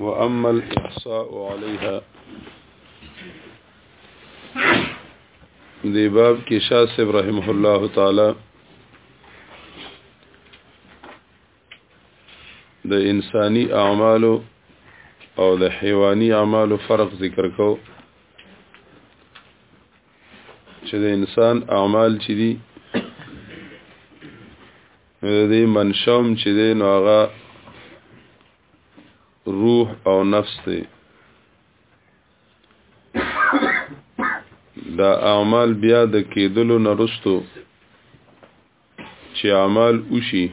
وأما الإحصاء عليها دی باب کې شاه صاحب رحمه الله تعالی د انساني اعمالو او د حیواني اعمالو فرق ذکر کو چې د انسان اعمال چې دي نو د دې منشأ هم چې دی نو هغه روح او نفس دی دا اعمال بیا د کېدلو نه رستو چې اعمال وشي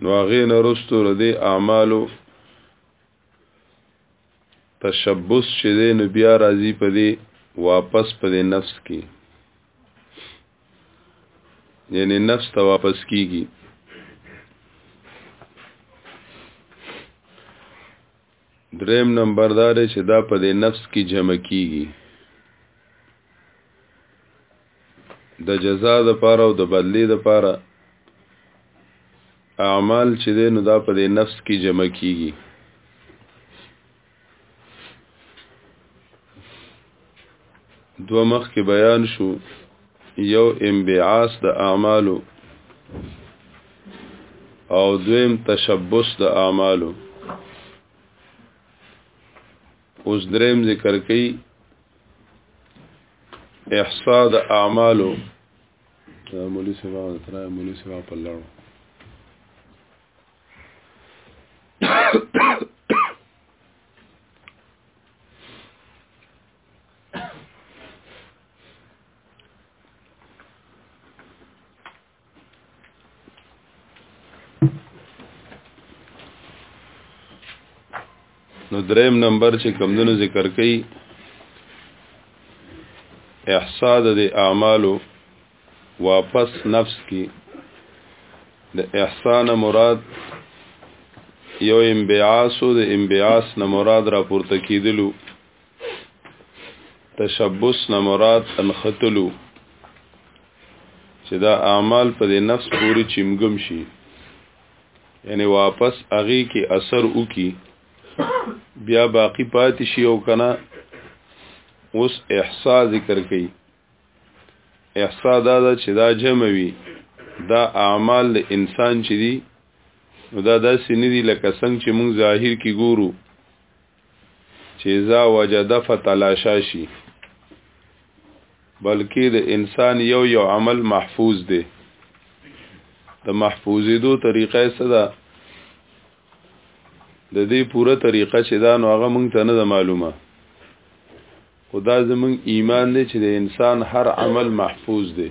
نو هغې نه رستو د دې اعمالو تشبث چې دی نو بیا راځي په دې واپس په دې نفس کې یعنی نفس ته واپس کیږي دریم نمبر دار چې دا په دې نفس کې جمع کیږي د جزا د پاره او د بدلی د پاره اعمال چې دی نو دا په نفس کې جمع کیږي دو مخ کې بیان شو یو انبعاث د اعمالو او دویم تشبث د اعمالو اوس دریم ذکر کوي احصاء د اعمالو مولوی سبا د تر مولوی سبا په لړ نو دریم نمبر چې کمدنو ذکر کړي احساد د اعمالو واپس نفس کی د احسان مراد یو انبعاث او د انبعاث نه مراد را پورته کیدلو تشبث نه مراد انختلو چې دا اعمال په دې نفس پورې چمګم شي یعنی واپس اغي کې اثر وکي بیا باقی پاتې شي او کنه اوس احسا ذکر کړي احسا دا دا چې دا جمع وي دا اعمال د انسان چې دي نو دا داسې نه دي لکه څنګه چې موږ ظاهر کې ګورو چې ځا وجد فتلاشا شي بلکې د انسان یو یو عمل محفوظ دی د محفوظې دو طریقه څه ده د دې پوره طریقه چې دا نو هغه مونږ ته نه معلومه خدا زمونږ ایمان دی چې د انسان هر عمل محفوظ دی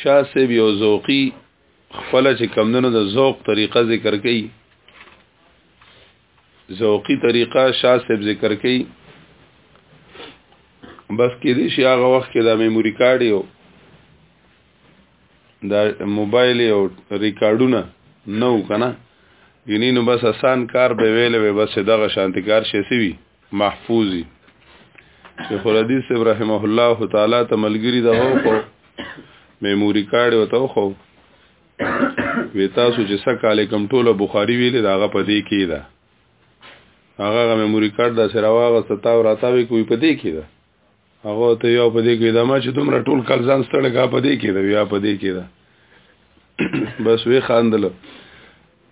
شاه صاحب یو ذوقي خپل چې کمندونو د ذوق طریقه ذکر کړي ذوقي طریقه شاه صاحب ذکر کړي بس کې دې شي هغه وخت کې دا میموري کارت یو دا موبایل یو ریکارډونه نو کنه ګینې نو بس آسان کار به ویلې بس دغه شانتي کار شي سوي محفوظي شیخ الحدیث ابراهیم الله تعالی ته ملګری دا هو خو میموري کارت وته خو وی تاسو چې سکه علیکم ټوله بخاری ویلې دا هغه پدې کې ده هغه مې موري کارت د سره واغه ستا او راتاوي کوي پدې کې ده هغه ته یو په دې کې دا ما چې دومره ټول کال ځان ستړی کا په دې کې دا یا په دې کې دا بس وی خاندل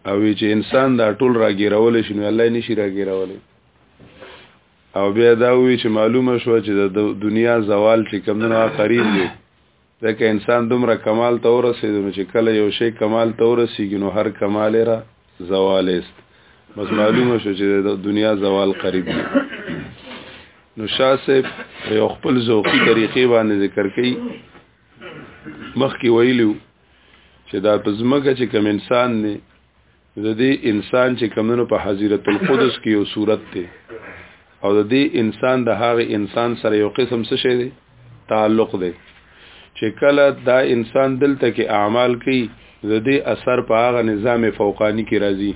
او وی چې انسان دا ټول راګیرول شي نو الله نشي راګیرول او بیا دا وی چې معلومه شو چې د دنیا زوال چې کمونه قریب دی ځکه انسان دومره کمال ته ورسېد نو چې کله یو شی کمال ته ورسېږي نو هر کمال را زوال است بس معلومه شو چې د دنیا زوال قریب دی نو شاه صاحب یو خپل ذوقي طریقې باندې ذکر کړي مخکې ویلو چې دا پزمکه چې کم انسان نه د دې انسان چې کمونو په حضرت القدس کې یو صورت دی او د دې انسان د هغه انسان سره یو قسم څه شي دی تعلق دی چې کله دا انسان دلته کې اعمال کوي د دې اثر په هغه نظام فوقانی کې راځي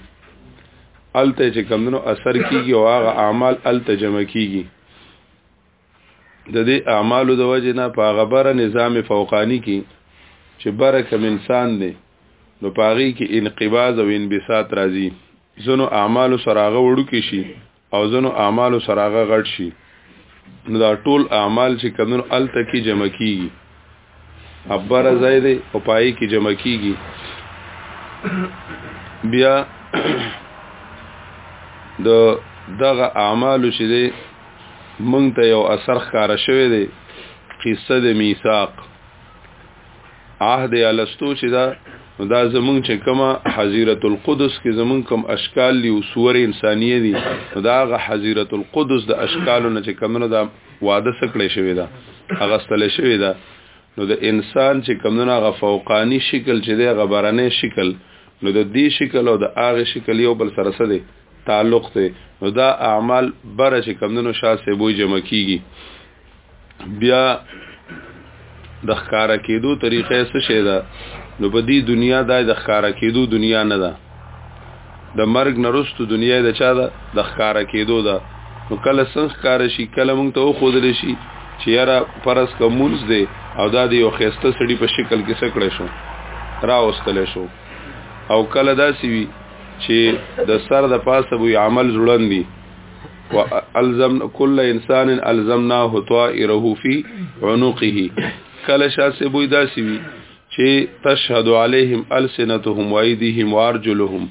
الته چې کمونو اثر کیږي او هغه اعمال الته جمع کیږي د دې اعمالو د وجه نه په غبره نظام فوقانی کې چې بره کم انسان دی نو پاغي کې انقباز او انبساط راځي زنو اعمالو سراغه وړو کې شي او زنو اعمالو سراغه غټ شي نو دا ټول اعمال چې کمنو الته کې جمع کیږي عباره ځای دی او پای کې جمع کیږي بیا د دغه اعمال چې دی مونږ ته یو اثر ښکار شوی دی قصه د میثاق عهد الستو چې دا دا زمونږ چې کما حزیرت القدس کې زمونږ کم اشکال دی او سور انسانیه دی دا غ حزیرت القدس د اشکالو نه چې کمنو دا واده سکړې شوې ده هغه ستل شوې ده نو د انسان چې کمونه غ فوقانی شکل چې دی غبرنې شکل نو د دې شکل او د هغه شکل یو بل سره سره تعلق دی نو دا اعمال بره چې کمونه شاسې بوې جمع کیږي بیا د ښکارا کېدو طریقه څه شي ده نو په دې دنیا دا د ښکارا کېدو دنیا نه ده د مرګ نرستو دنیا د چا ده د ښکارا کېدو ده نو کله څنګه ښکارا شي کله مونږ ته وخودل شي چې یاره پرس کومونز دی او دا د یو خيسته سړي په شکل کې سکړې شو راوستل شو او کله دا سی وی چې د سر د پاسه وي عمل زړندي والزم كل انسان الزمناه طائره في عنقه کله شاسه بوی داسي وي چې تشهد عليهم السنتهم وايديهم وارجلهم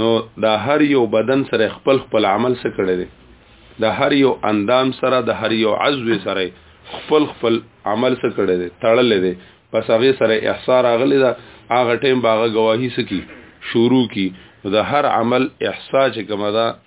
نو دا هر یو بدن سره خپل خپل عمل سره کړی دی دا هر یو اندام سره د هر یو عضو سره خپل خپل عمل سره کړی دی تړلې دی پس هغه سره احصار اغلی دا هغه ټیم باغه گواهی سکی شروع کی د هر عمل احصا چې کومه ده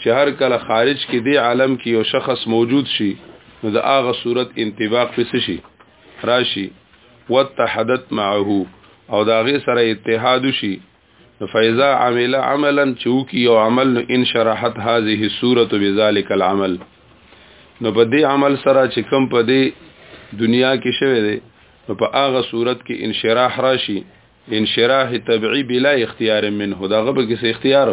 چې هر کله خارج کې دی عالم کې یو شخص موجود شي نو د هغه صورت انطباق پس شي راشي وتحدث معه او دا غي سره اتحاد شي فاذا عمل عملا چوکي او عمل نو ان شرحت هذه الصوره بذلك العمل نو په دې عمل سره چې کوم په دې دنیا کې شوه دی نو په هغه صورت کې انشراح راشي انشراح طبيعي بلا اختیار منه دا غبه کې اختیار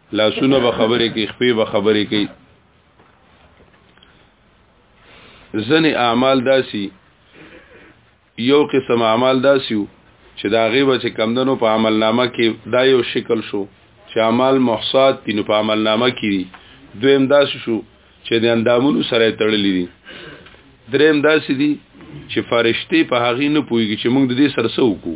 لاسونه به خبرې کوي خپې به خبرې کوي ځنې اعمال داسي یو قسم اعمال داسي چې دا غیبه چې کمدنو په عمل نامه کې دا یو شکل شو چې اعمال محصات دي نو په عمل نامه کې دي دویم داسې شو چې د اندامونو سره تړلې دي دریم داسې دي چې فرشتي په هغه نه پويږي چې موږ د دې سرسو وکړو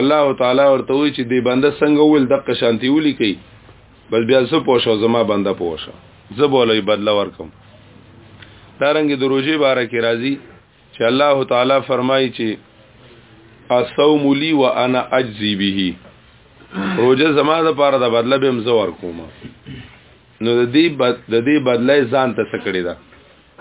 الله تعالی ورته وی چې دی بنده څنګه ول دغه شانتی ولي کوي بس بیا زه پوښو زما بنده پوښه زه بولې بدل ورکم دارنګ د روزي باره کې راځي چې الله تعالی فرمایي چې اصوم لي وانا اجزي به روزه زما د پاره د بدله به مزه ورکوم نو د دې بد د دې بدله ځان ته سکړی دا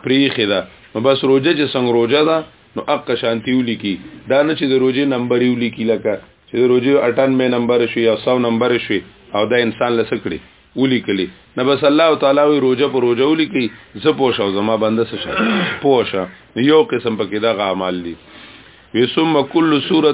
پریخه دا نو بس روزه چې څنګه روزه ده نو اقا شانتی ولیکي دا نه چې د روزي نمبر یې ولیکي لکه چې د روزي 98 نمبر شي یا 100 نمبر شي او دا انسان لسکړي ولیکلی نه بس الله تعالی وی روزه پر روزه ولیکي زه پوه شو زما بنده څه شه پوه شه یو قسم پکې دا غامل دي وسم کل سوره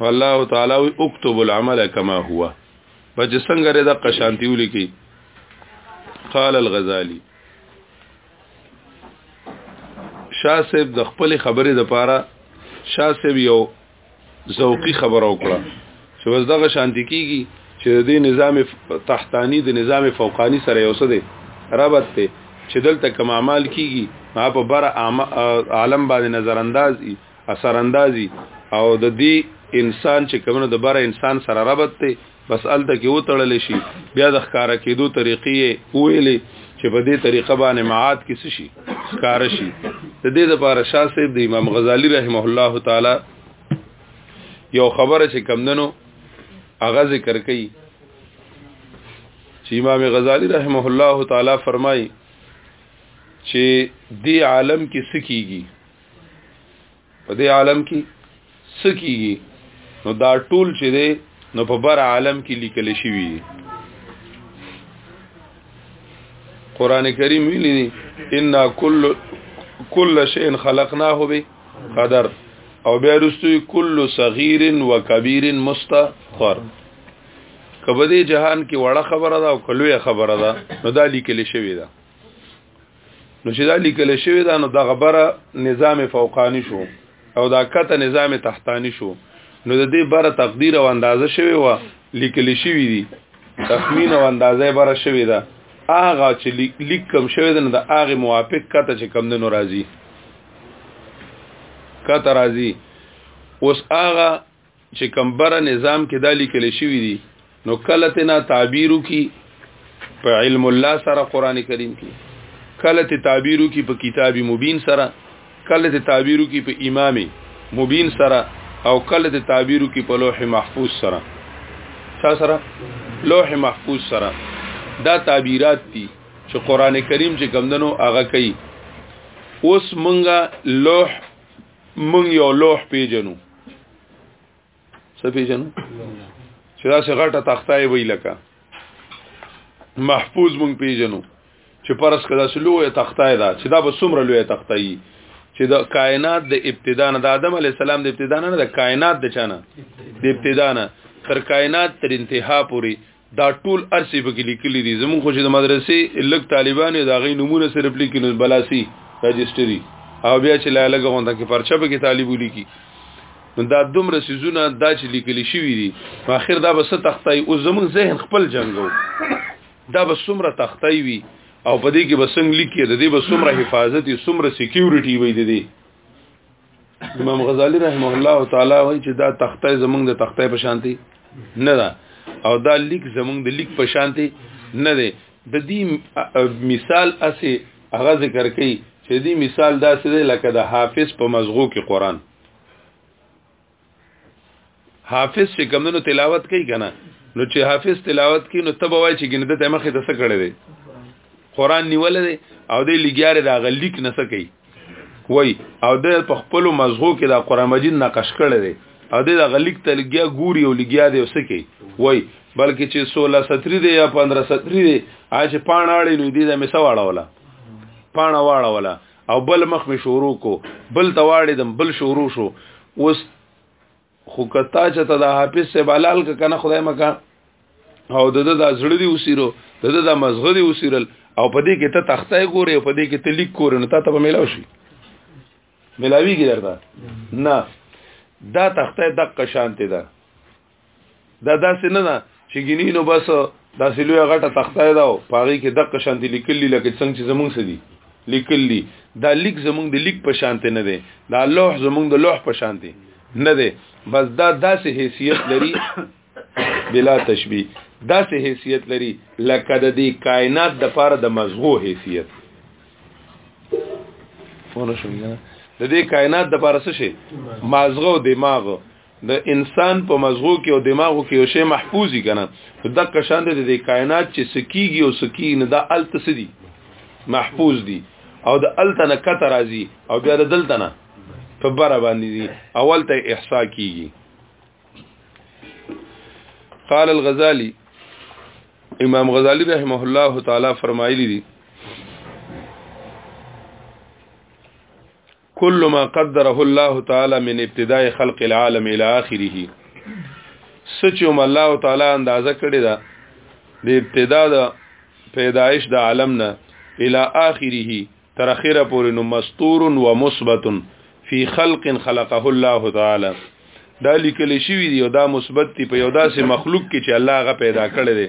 والله تعالی وی اكتب العمل كما هو په چې څنګه رې د قشانتی ولیکي قال الغزالی شاسب د خپل خبرې د پاره شاسب یو ذوقي خبره وکړه چې وز دغه شانتی کیږي چې د نظام تحتانی د نظام فوقانی سره یو څه دی ربط ته چې دلته کوم اعمال کیږي ما په بر عالم باندې نظر انداز اثر اندازي او د دې انسان چې کومه د بره انسان سره ربط ته بس الته کې وتړل شي بیا د ښکارا کېدو طریقې ویلې چې په دې طریقه باندې معاد کې شي ښکار شي د دې لپاره شاه صاحب د امام غزالی رحمه الله تعالی یو خبره چې کمندنو اغا ذکر کوي چې امام غزالی رحمه الله تعالی فرمایي چې دی عالم کې سکیږي په دې عالم کې سکیږي نو دا ټول چې دی نو په بر عالم کې لیکل شوی دی قران کریم ویلی دی ان کل کل شیء خلقناه به قدر او بیا رستوی کل صغیر و کبیر مستقر کبه دې جهان کې وړه خبره ده او کلوې خبره ده نو دا لیکل شوی ده نو چې دا لیکل شوی دا نو د غبره نظام فوقانی شو او دا کته نظام تحتانی شو نو د دې بره تقدیر او اندازه شوی و لیکل شوی دی تخمین او اندازه بره شوی ده هغه چې لیک کم شوی ده نو د هغه موافق کته چې کم دنو راځي کته راځي اوس هغه چې کمبره نظام کې دا لیکل شوی دی نو کله ته نه تعبیرو کی په علم الله سره قران کریم کې کله ته تعبیرو کی په کتاب مبین سره کله ته تعبیرو کی په امام مبین سره او کله ته تعبیرو کی په لوح محفوظ سره څا سره لوح محفوظ سره دا تعبیرات دي چې قران کریم چې کمندنو هغه کوي اوس مونږه لوح مونږ یو لوح پیژنو څه پیژنو چې دا څه غټه تخته وی لکه محفوظ مونږ پیژنو چې پرس کدا سلوې تخته ده چې دا به څومره لوی تخته وي چې د کائنات د ابتدا نه د آدم علی السلام د ابتدا نه د کائنات د چانه د ابتدا نه تر کائنات تر انتها پوري دا ټول ارسی په کې لیکلي دي زموږ خو چې د مدرسې لګ طالبان دا غي نمونه سره پلی کې نو بلاسي رجستري او بیا چې لاله غونډه کې پرچا به کې طالب لیکي نو دا دومره سيزونه دا چې لیکل شوی دي په اخر دا بس تختای او زموږ ذهن خپل جنگو دا بس څومره تختای وي او په دې کې بسنګ لیکي د دې بس څومره حفاظت څومره سکیورټي وي د دې امام غزالی رحمه الله تعالی وایي چې دا تخته زمونږ د تخته په شانتي نه ده او دا لیک زمونږ د لیک په شانتي نه ده د دې مثال اسه هغه ذکر کوي چې دې مثال داسې دی لکه د حافظ په مزغو کې قران حافظ چې کمونو تلاوت کوي کنه نو چې حافظ تلاوت کوي نو تبه وای چې ګنه د مخې ته څه کړی دی قران نیول دی او دی لګیار دا غلیک نه څه کوي وای او د په خپل مزغو کې دا قران مجید نقش کړی دی او د غلیک ته لګیا ګوري او لګیا دی وسه کوي وای بلکې چې 16 سطری دی یا 15 سطری دی اج پاڼاړي نو دی د مسواړه ولا پاڼه واړه ولا او بل مخ می شروع کو بل تواړې دم بل شروع شو اوس خو کتا چې ته د حافظ سے بلال ک کنه خدای مکا او د د زړه دی وسیرو د د مزغه دی وسیرل او په دې کې ته تخته ګورې او په دې کې ته لیک ګورې نو تا ته به ملاو شي ملاویږي درته نه دا تخته دقه شانته ده دا داسې نه ده چې ګینی نو بس داسې لوی غټه تخته ده او پاغي کې دغه شانتي لیکلي لکه څنګه چې زمونږ سدي لیکلي دا لیک زمونږ د لیک په شانته نه دی دا لوح زمونږ د لوح په شانته نه دی بس دا داسې حیثیت لري بلا تشبیه داسې حیثیت لري لکه د دې کائنات د پاره د مزغو حیثیت ونه شو د دې کائنات د پاره څه شي مازغه او دماغ د انسان په مزغو کې او دماغو کې یو شی محفوظي کنه د کشان د دې کائنات چې سکیږي او سکی نه د الت سدي محفوظ دي او د الت نه کته راځي او بیا د دلته نه په بار باندې دي اول ته احصا کیږي قال الغزالي امام غزالی رحمه الله تعالی فرمایلی دي كل ما قدره الله تعالى من ابتداء خلق العالم الى اخره سچوم الله تعالی اندازه کړی دا د ابتدا د پیدایش د عالم نه الى اخره تر اخره پورې نو مستور و مثبت فی خلق خلقه الله تعالی دا لیکل شوی دی او دا مثبت دی په یو داسې مخلوق کې چې الله غ پیدا کړی دی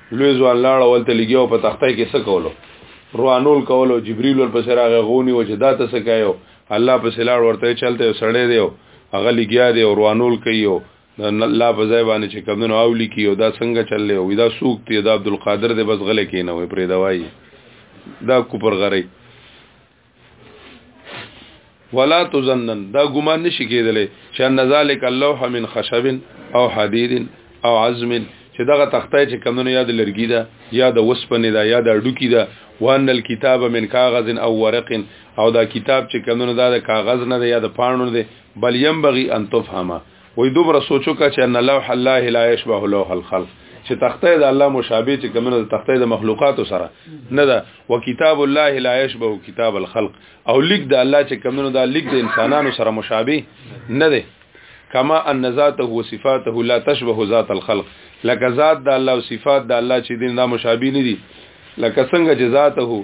لوی ځوان لاړ اول ته لګیو په تخته کې څه کولو روانول کولو جبريل ور پسې راغی غونی و چې دا ته څه کایو الله په سلاړ ورته چلته یو سړی دی هغه لګیا دی او روانول کوي او الله په ځای باندې چې کمنو او لیکي او دا څنګه چللی او دا سوق دی دا عبد القادر دی بس غل کې نه وي پرې دوايي دا کو پر غري ولا تزنن دا ګمان نشي کېدلی چې ان ذالک اللوح من خشب او حديد او عزم چې دغه تخته چې کمونو یاد لرګي ده یا د وسپنې ده یا د اډوکی ده وان الكتاب من کاغذ او ورق او دا کتاب چې کمونو دا د کاغذ نه ده یا د پاڼو ده بل يم بغي ان تفهمه وې دوبره سوچو کا چې ان لوح الله لا يشبه لوح الخلق چې تخته د الله مشابه چې کومه د تخته د مخلوقات سره نه ده او کتاب الله لا يشبه کتاب الخلق او لیک د الله چې کومه د لیک د انسانانو سره مشابه نه ده کما ان ذاته و صفاته لا تشبه ذات الخلق لکه ذات د الله او صفات د الله چې دین دا مشابه نه دي لکه څنګه جزاته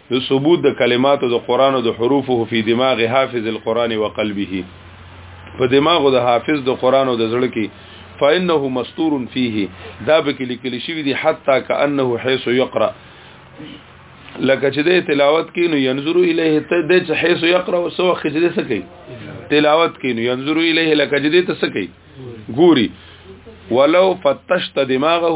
د ثبوت د کلماتو د قران او د حروفو په دماغ حافظ القران وقلبه په دماغ د حافظ د قران او د زړه کې فانه مستور فيه دا به کې لیکل شوی دی حتی کانه حيث يقرا لکه چې د تلاوت کینو ينظر الیه ته د حيث يقرا او سو خې دې سکی تلاوت کینو ينظر الیه لکه چې دې ته سکی ګوري ولو فتشت دماغه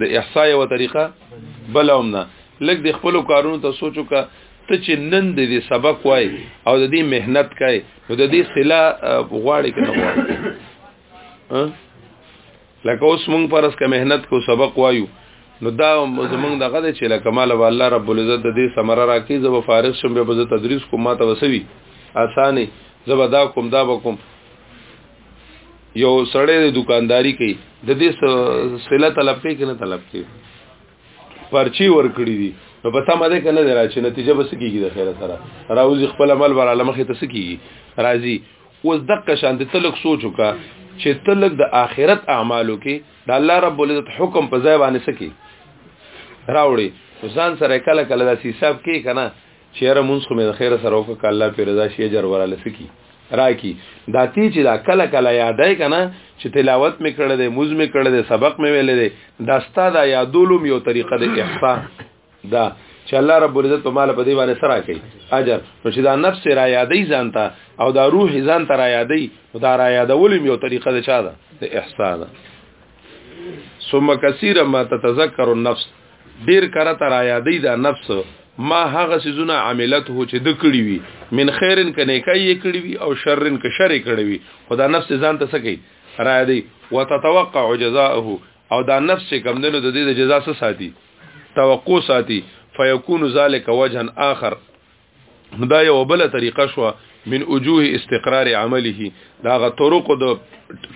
د احصاء یو طریقه بل هم نه لکه د خپل کارونو ته سوچو کا ته چې نن د دې سبق وای او د دې مهنت کای نو د دې سلا غواړي کنه غواړي لکه اوس مونږ پرس کا مهنت کو سبق وایو نو دا زمونږ دغه چې لکه مال الله رب العزت د دې سمره راکې زب فارغ شم به تدریس کوم ما ته وسوي اسانه زب دا کوم دا وکم یو سړی د دکانداری کوي د دې سله طلب کوي کنه طلب کوي پرچی ور کړی دي نو په تمه ده کنه درا چې نتیجه بس کیږي د خیره سره راوځي خپل عمل ور علامه ته سکیږي راځي اوس دقه شان ته تلک سوچو کا چې تلک د آخرت اعمالو کې د الله رب العزت حکم په ځای باندې سکی راوړي ځان سره کله کله د حساب کې کنه چې یاره مونږ خو مې د خیره سره وکړه الله پې رضا شي اجر وراله سکی راکی دا تی چې دا کله کله یادای کنه چې تلاوت مې کړل دی موز مې کړل دی سبق مې ویل دی دا ستا دا یادولم یو طریقه د احسا دا چې الله رب العزت په مال په دی باندې سره کوي اجر نو چې دا نفس را یادای ځانته او دا روح ځانته را یادای او دا را یادولم یو طریقه د چا ده د احسا ده ثم كثيرا ما تتذكر النفس ډیر کړه تر یادې دا نفس ما هغه سيزونه عملت هو چې د کړی وي من خیرن ک نیکای کړی وي او شرن ک شر کړی وي خدا نفس ځان ته سکی را دی وتتوقع جزاءه او دا نفس چې کم دنو د دې د جزا سره ساتي توقع ساتي فیکون ذلک وجها اخر دا یو بل طریقه شو من وجوه استقرار عمله دا غ طرق د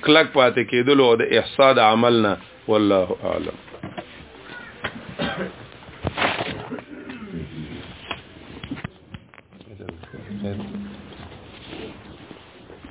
کلک پاتې کېدلو او د احصاد عملنا والله اعلم Thank you.